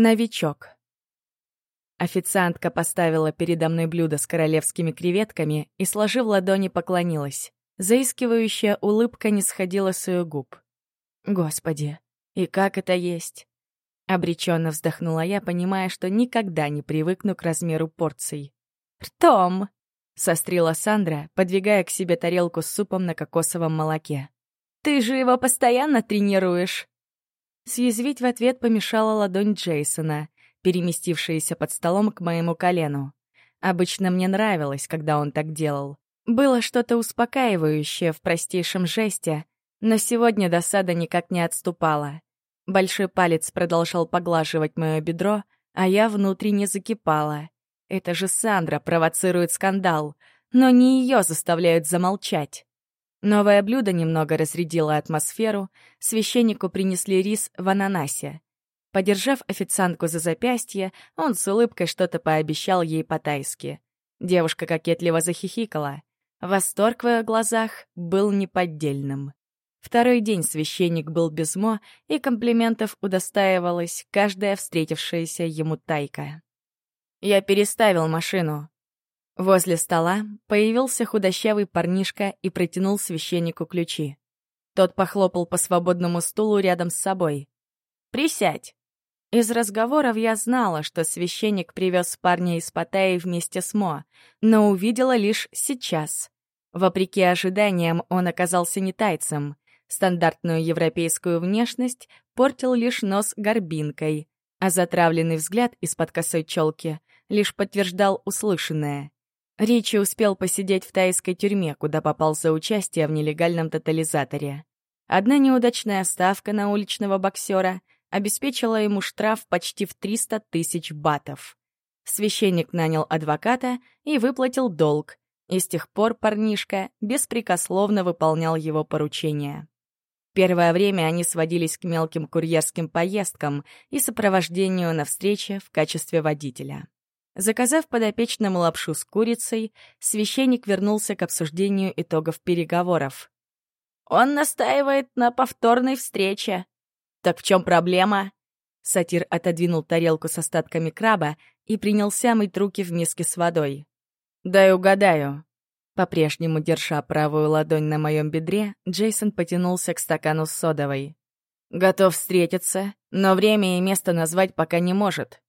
Новичок. Официантка поставила передо мной блюдо с королевскими креветками и, сложив ладони, поклонилась. Заискивающая улыбка не сходила с ее губ. «Господи, и как это есть?» Обреченно вздохнула я, понимая, что никогда не привыкну к размеру порций. «Ртом!» — сострила Сандра, подвигая к себе тарелку с супом на кокосовом молоке. «Ты же его постоянно тренируешь!» Съязвить в ответ помешала ладонь Джейсона, переместившаяся под столом к моему колену. Обычно мне нравилось, когда он так делал. Было что-то успокаивающее в простейшем жесте, но сегодня досада никак не отступала. Большой палец продолжал поглаживать мое бедро, а я внутренне закипала. Это же Сандра провоцирует скандал, но не ее заставляют замолчать. Новое блюдо немного разрядило атмосферу, священнику принесли рис в ананасе. Подержав официантку за запястье, он с улыбкой что-то пообещал ей по-тайски. Девушка кокетливо захихикала. Восторг в ее глазах был неподдельным. Второй день священник был без мо, и комплиментов удостаивалась каждая встретившаяся ему тайка. Я переставил машину. Возле стола появился худощавый парнишка и протянул священнику ключи. Тот похлопал по свободному стулу рядом с собой. «Присядь!» Из разговоров я знала, что священник привез парня из Паттайи вместе с Мо, но увидела лишь сейчас. Вопреки ожиданиям, он оказался не тайцем. Стандартную европейскую внешность портил лишь нос горбинкой, а затравленный взгляд из-под косой челки лишь подтверждал услышанное. Ричи успел посидеть в тайской тюрьме, куда попал за участие в нелегальном тотализаторе. Одна неудачная ставка на уличного боксера обеспечила ему штраф почти в 300 тысяч батов. Священник нанял адвоката и выплатил долг, и с тех пор парнишка беспрекословно выполнял его поручения. Первое время они сводились к мелким курьерским поездкам и сопровождению на встрече в качестве водителя. Заказав подопечному лапшу с курицей, священник вернулся к обсуждению итогов переговоров. «Он настаивает на повторной встрече». «Так в чем проблема?» Сатир отодвинул тарелку с остатками краба и принялся мыть руки в миске с водой. «Дай угадаю». По-прежнему, держа правую ладонь на моем бедре, Джейсон потянулся к стакану с содовой. «Готов встретиться, но время и место назвать пока не может.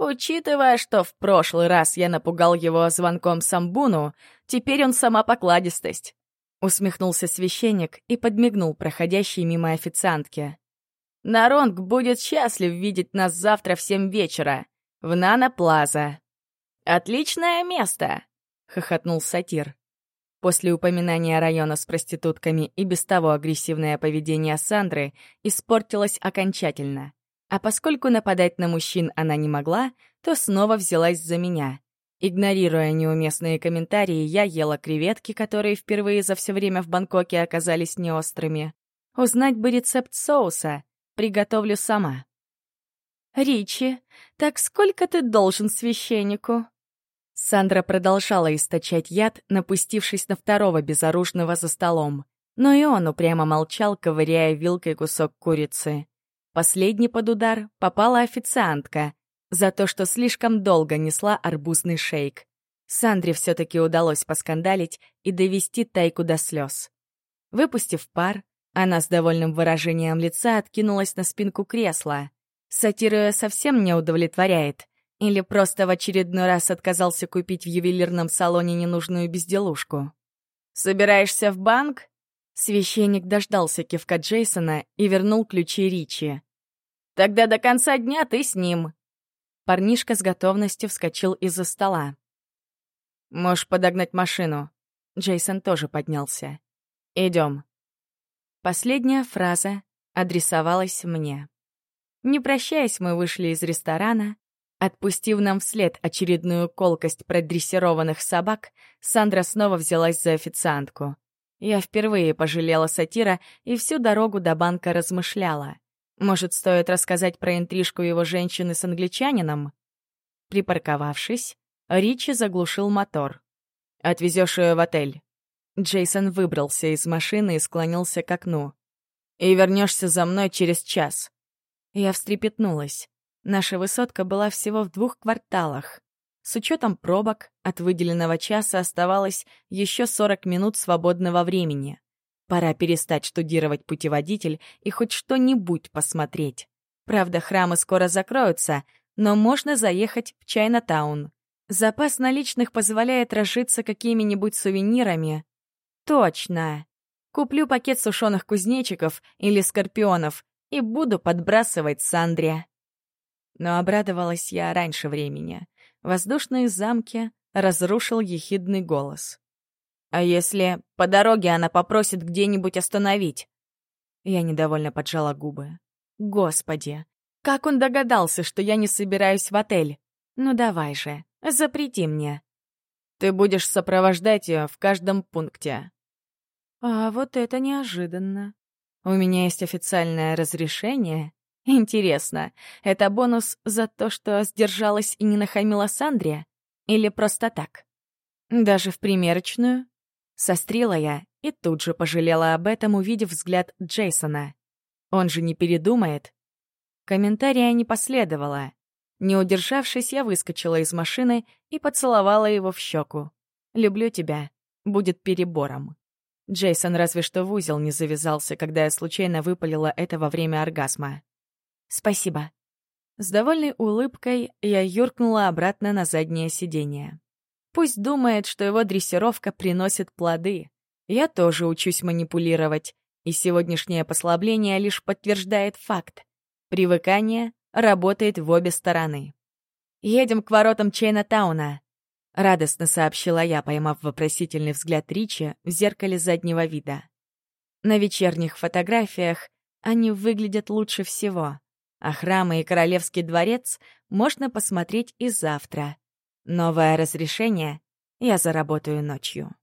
Учитывая, что в прошлый раз я напугал его звонком Самбуну, теперь он сама покладистость. Усмехнулся священник и подмигнул проходящей мимо официантке. Наронг будет счастлив видеть нас завтра в семь вечера в Нано-Плаза. «Отличное место!» — хохотнул сатир. После упоминания района с проститутками и без того агрессивное поведение Сандры испортилось окончательно. А поскольку нападать на мужчин она не могла, то снова взялась за меня. Игнорируя неуместные комментарии, я ела креветки, которые впервые за все время в Бангкоке оказались неострыми. Узнать бы рецепт соуса. Приготовлю сама. «Ричи, так сколько ты должен священнику?» Сандра продолжала источать яд, напустившись на второго безоружного за столом. Но и он упрямо молчал, ковыряя вилкой кусок курицы. Последний под удар попала официантка за то, что слишком долго несла арбузный шейк. Сандре все-таки удалось поскандалить и довести тайку до слез. Выпустив пар, она с довольным выражением лица откинулась на спинку кресла. Сатира совсем не удовлетворяет. Или просто в очередной раз отказался купить в ювелирном салоне ненужную безделушку. «Собираешься в банк?» Священник дождался кивка Джейсона и вернул ключи Ричи. «Тогда до конца дня ты с ним». Парнишка с готовностью вскочил из-за стола. «Можешь подогнать машину». Джейсон тоже поднялся. «Идем». Последняя фраза адресовалась мне. Не прощаясь, мы вышли из ресторана. Отпустив нам вслед очередную колкость продрессированных собак, Сандра снова взялась за официантку. Я впервые пожалела сатира и всю дорогу до банка размышляла. Может, стоит рассказать про интрижку его женщины с англичанином? Припарковавшись, Ричи заглушил мотор. «Отвезешь ее в отель». Джейсон выбрался из машины и склонился к окну. «И вернешься за мной через час». Я встрепетнулась. Наша высотка была всего в двух кварталах. С учетом пробок от выделенного часа оставалось еще 40 минут свободного времени. Пора перестать штудировать путеводитель и хоть что-нибудь посмотреть. Правда, храмы скоро закроются, но можно заехать в Чайна-таун. Запас наличных позволяет разжиться какими-нибудь сувенирами. Точно. Куплю пакет сушеных кузнечиков или скорпионов и буду подбрасывать Сандре. Но обрадовалась я раньше времени. Воздушные замки разрушил ехидный голос. «А если по дороге она попросит где-нибудь остановить?» Я недовольно поджала губы. «Господи, как он догадался, что я не собираюсь в отель? Ну давай же, запрети мне». «Ты будешь сопровождать ее в каждом пункте». «А вот это неожиданно. У меня есть официальное разрешение. Интересно, это бонус за то, что сдержалась и не нахамила Сандре? Или просто так? Даже в примерочную? Сострила я и тут же пожалела об этом, увидев взгляд Джейсона. Он же не передумает. Комментария не последовало. Не удержавшись, я выскочила из машины и поцеловала его в щеку. «Люблю тебя» будет перебором. Джейсон разве что в узел не завязался, когда я случайно выпалила это во время оргазма. «Спасибо». С довольной улыбкой я юркнула обратно на заднее сиденье. Пусть думает, что его дрессировка приносит плоды. Я тоже учусь манипулировать, и сегодняшнее послабление лишь подтверждает факт. Привыкание работает в обе стороны. «Едем к воротам Чейна-тауна», — радостно сообщила я, поймав вопросительный взгляд Ричи в зеркале заднего вида. На вечерних фотографиях они выглядят лучше всего, а храмы и королевский дворец можно посмотреть и завтра. Новое разрешение я заработаю ночью.